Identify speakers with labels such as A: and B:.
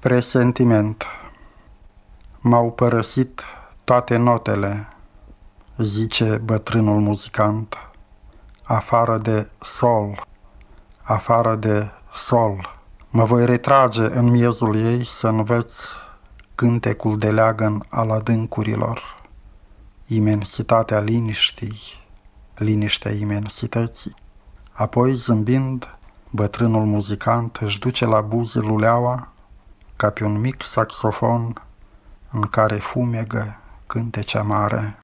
A: Presentiment M-au părăsit toate notele, zice bătrânul muzicant, afară de sol, afară de sol. Mă voi retrage în miezul ei să învăț cântecul de leagăn al adâncurilor, imensitatea liniștii, liniștea imensității. Apoi, zâmbind, bătrânul muzicant își duce la buze luleaua ca pe un mic saxofon în care fumegă cântece amare.